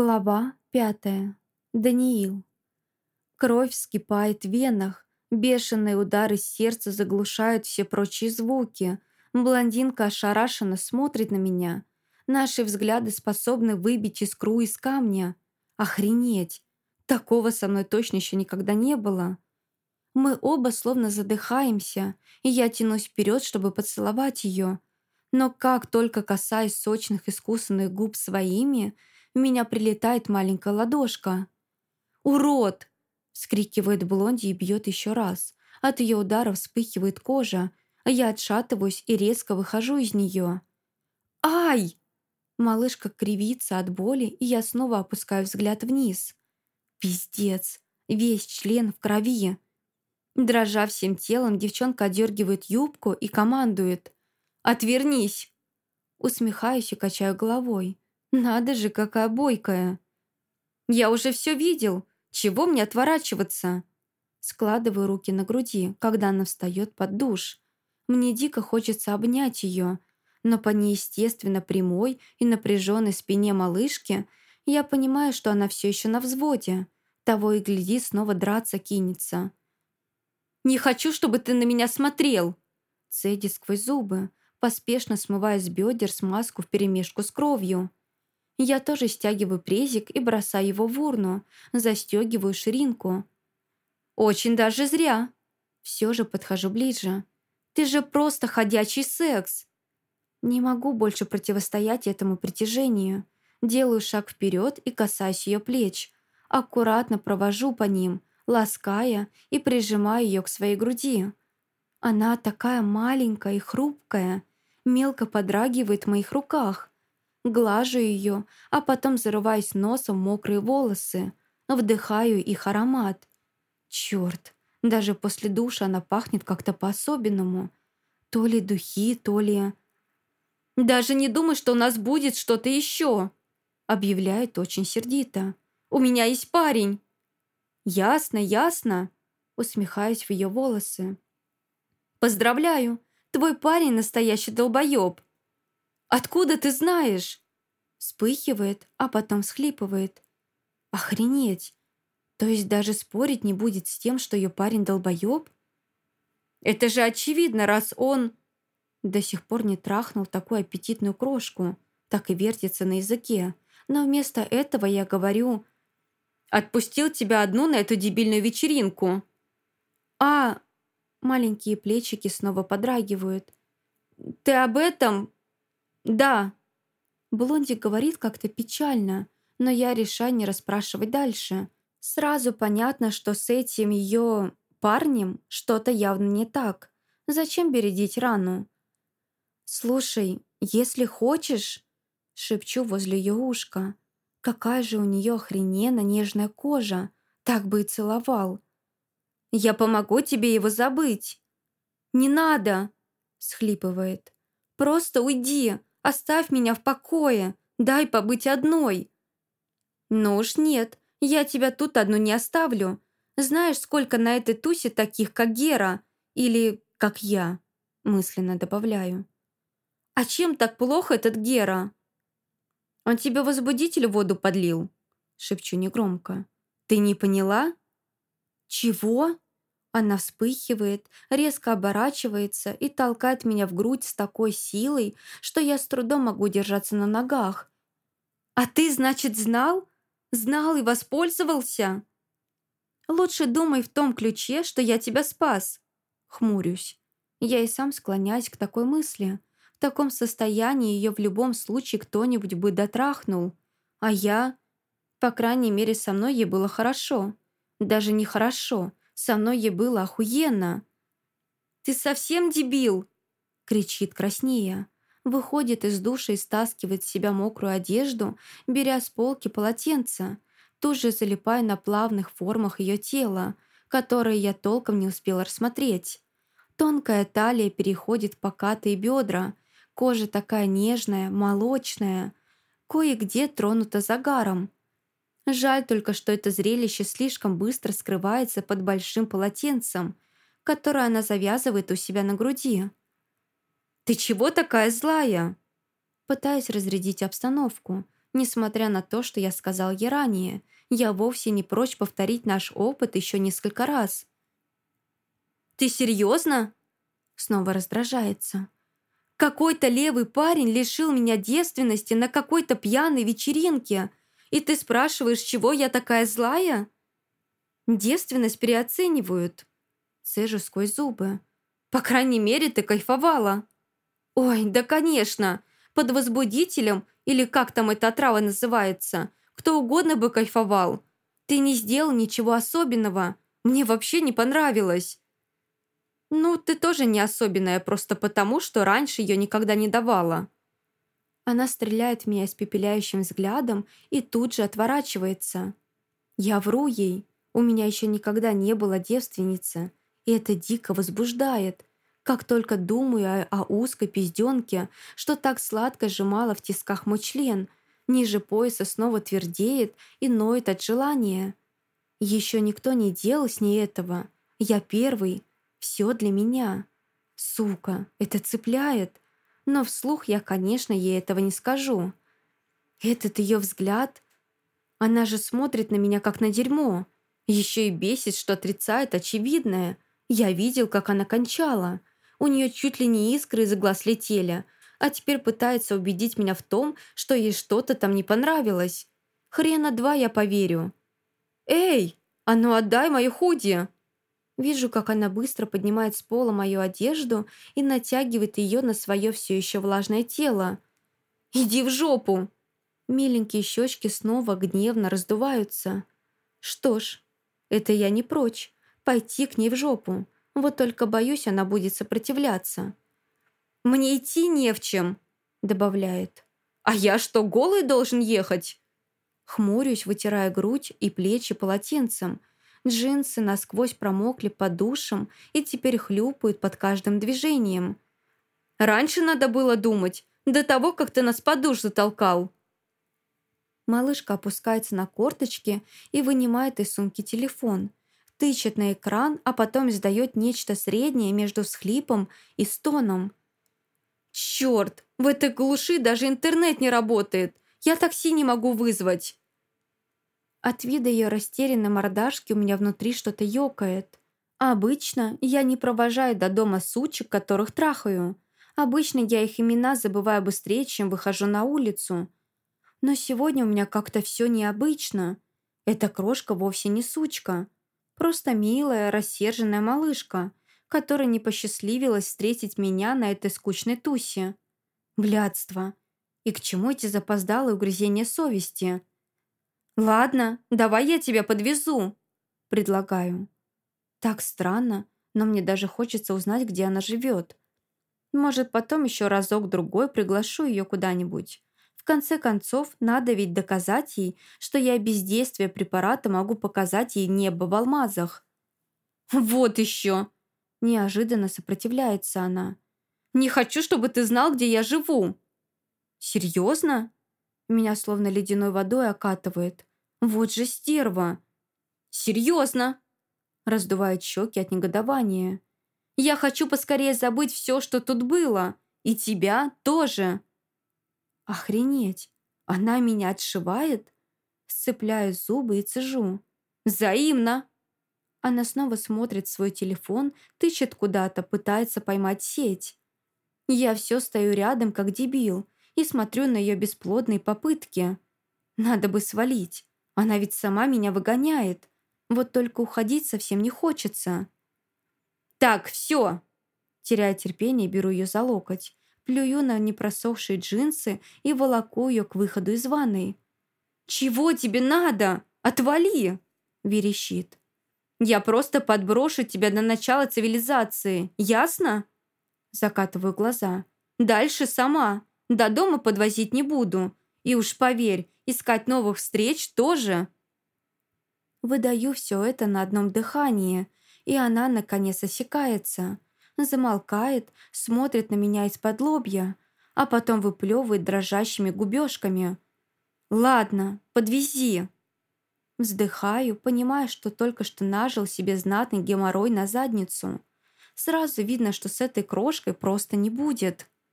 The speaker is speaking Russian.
Глава пятая. Даниил. Кровь вскипает в венах, бешеные удары сердца заглушают все прочие звуки. Блондинка ошарашенно смотрит на меня. Наши взгляды способны выбить искру из камня. Охренеть! Такого со мной точно еще никогда не было. Мы оба словно задыхаемся, и я тянусь вперед, чтобы поцеловать ее. Но как только касаюсь сочных искусанных губ своими – меня прилетает маленькая ладошка. «Урод!» — вскрикивает Блонди и бьет еще раз. От ее удара вспыхивает кожа, а я отшатываюсь и резко выхожу из нее. «Ай!» Малышка кривится от боли, и я снова опускаю взгляд вниз. Пиздец, весь член в крови. Дрожа всем телом, девчонка одергивает юбку и командует. «Отвернись!» Усмехаюсь и качаю головой. Надо же, какая бойкая. Я уже все видел. Чего мне отворачиваться? Складываю руки на груди, когда она встает под душ. Мне дико хочется обнять ее, но по неестественно прямой и напряженной спине малышки я понимаю, что она все еще на взводе. Того и гляди, снова драться кинется. «Не хочу, чтобы ты на меня смотрел!» Цеди сквозь зубы, поспешно смывая с бедер смазку вперемешку с кровью. Я тоже стягиваю презик и бросаю его в урну, застегиваю ширинку. «Очень даже зря!» Все же подхожу ближе. «Ты же просто ходячий секс!» Не могу больше противостоять этому притяжению. Делаю шаг вперед и касаюсь ее плеч. Аккуратно провожу по ним, лаская и прижимаю ее к своей груди. Она такая маленькая и хрупкая, мелко подрагивает в моих руках. Глажу ее, а потом зарываюсь носом мокрые волосы, вдыхаю их аромат. Черт, даже после душа она пахнет как-то по-особенному. То ли духи, то ли... «Даже не думай, что у нас будет что-то еще!» объявляет очень сердито. «У меня есть парень!» «Ясно, ясно!» усмехаюсь в ее волосы. «Поздравляю! Твой парень настоящий долбоеб!» Откуда ты знаешь?» Вспыхивает, а потом всхлипывает. «Охренеть! То есть даже спорить не будет с тем, что ее парень долбоеб?» «Это же очевидно, раз он...» До сих пор не трахнул такую аппетитную крошку, так и вертится на языке. Но вместо этого я говорю... «Отпустил тебя одну на эту дебильную вечеринку!» «А...» Маленькие плечики снова подрагивают. «Ты об этом? «Да». Блонди говорит как-то печально, но я решаю не расспрашивать дальше. Сразу понятно, что с этим ее парнем что-то явно не так. Зачем бередить рану? «Слушай, если хочешь...» Шепчу возле ее ушка. «Какая же у нее охрененно нежная кожа! Так бы и целовал!» «Я помогу тебе его забыть!» «Не надо!» — схлипывает. «Просто уйди! Оставь меня в покое. Дай побыть одной». «Ну уж нет, я тебя тут одну не оставлю. Знаешь, сколько на этой тусе таких, как Гера? Или как я?» Мысленно добавляю. «А чем так плохо этот Гера?» «Он тебе возбудитель воду подлил?» Шепчу негромко. «Ты не поняла?» «Чего?» Она вспыхивает, резко оборачивается и толкает меня в грудь с такой силой, что я с трудом могу держаться на ногах. «А ты, значит, знал? Знал и воспользовался?» «Лучше думай в том ключе, что я тебя спас». Хмурюсь. Я и сам склоняюсь к такой мысли. В таком состоянии ее в любом случае кто-нибудь бы дотрахнул. А я... По крайней мере, со мной ей было хорошо. Даже не хорошо, со мной ей было охуенно. «Ты совсем дебил?» — кричит краснея. Выходит из душа и стаскивает с себя мокрую одежду, беря с полки полотенце, тут же залипая на плавных формах ее тела, которые я толком не успела рассмотреть. Тонкая талия переходит в покатые бедра, кожа такая нежная, молочная, кое-где тронута загаром, Жаль только, что это зрелище слишком быстро скрывается под большим полотенцем, которое она завязывает у себя на груди. «Ты чего такая злая?» Пытаюсь разрядить обстановку, Несмотря на то, что я сказал ей ранее, я вовсе не прочь повторить наш опыт еще несколько раз. «Ты серьезно?» Снова раздражается. «Какой-то левый парень лишил меня девственности на какой-то пьяной вечеринке, и ты спрашиваешь, чего я такая злая?» «Девственность переоценивают». Цежу сквозь зубы. «По крайней мере, ты кайфовала». «Ой, да конечно! Под возбудителем, или как там эта отрава называется, кто угодно бы кайфовал. Ты не сделал ничего особенного. Мне вообще не понравилось». «Ну, ты тоже не особенная, просто потому, что раньше ее никогда не давала». Она стреляет в меня испепеляющим взглядом и тут же отворачивается. Я вру ей. У меня еще никогда не было девственницы, и это дико возбуждает. Как только думаю о, узкой пизденке, что так сладко сжимала в тисках мой член, ниже пояса снова твердеет и ноет от желания. Еще никто не делал с ней этого. Я первый. Все для меня. Сука, это цепляет. Но вслух я, конечно, ей этого не скажу. Этот ее взгляд... Она же смотрит на меня, как на дерьмо. Еще и бесит, что отрицает очевидное. Я видел, как она кончала. У нее чуть ли не искры из глаз летели, а теперь пытается убедить меня в том, что ей что-то там не понравилось. Хрена два я поверю. «Эй, а ну отдай мою худи!» Вижу, как она быстро поднимает с пола мою одежду и натягивает ее на свое все еще влажное тело. «Иди в жопу!» Миленькие щечки снова гневно раздуваются. «Что ж, это я не прочь. Пойти к ней в жопу. Вот только боюсь, она будет сопротивляться. «Мне идти не в чем», — добавляет. «А я что, голый должен ехать?» Хмурюсь, вытирая грудь и плечи полотенцем. Джинсы насквозь промокли под душем и теперь хлюпают под каждым движением. «Раньше надо было думать, до того, как ты нас под душ затолкал». Малышка опускается на корточки и вынимает из сумки телефон тычет на экран, а потом издает нечто среднее между всхлипом и стоном. «Черт! В этой глуши даже интернет не работает! Я такси не могу вызвать!» От вида ее растерянной мордашки у меня внутри что-то ёкает. Обычно я не провожаю до дома сучек, которых трахаю. Обычно я их имена забываю быстрее, чем выхожу на улицу. Но сегодня у меня как-то все необычно. Эта крошка вовсе не сучка. Просто милая, рассерженная малышка, которая не посчастливилась встретить меня на этой скучной тусе. Блядство. И к чему эти запоздалые угрызения совести? «Ладно, давай я тебя подвезу», — предлагаю. Так странно, но мне даже хочется узнать, где она живет. Может, потом еще разок-другой приглашу ее куда-нибудь конце концов, надо ведь доказать ей, что я без действия препарата могу показать ей небо в алмазах. «Вот еще!» Неожиданно сопротивляется она. «Не хочу, чтобы ты знал, где я живу!» «Серьезно?» Меня словно ледяной водой окатывает. «Вот же стерва!» «Серьезно!» Раздувает щеки от негодования. «Я хочу поскорее забыть все, что тут было. И тебя тоже!» Охренеть! Она меня отшивает? Сцепляю зубы и цежу. Взаимно! Она снова смотрит в свой телефон, тычет куда-то, пытается поймать сеть. Я все стою рядом, как дебил, и смотрю на ее бесплодные попытки. Надо бы свалить. Она ведь сама меня выгоняет. Вот только уходить совсем не хочется. «Так, все!» Теряя терпение, беру ее за локоть плюю на непросохшие джинсы и волоку ее к выходу из ванной. «Чего тебе надо? Отвали!» – верещит. «Я просто подброшу тебя до начала цивилизации, ясно?» Закатываю глаза. «Дальше сама. До дома подвозить не буду. И уж поверь, искать новых встреч тоже». Выдаю все это на одном дыхании, и она, наконец, осекается замолкает, смотрит на меня из-под лобья, а потом выплевывает дрожащими губежками. «Ладно, подвези». Вздыхаю, понимая, что только что нажил себе знатный геморрой на задницу. Сразу видно, что с этой крошкой просто не будет.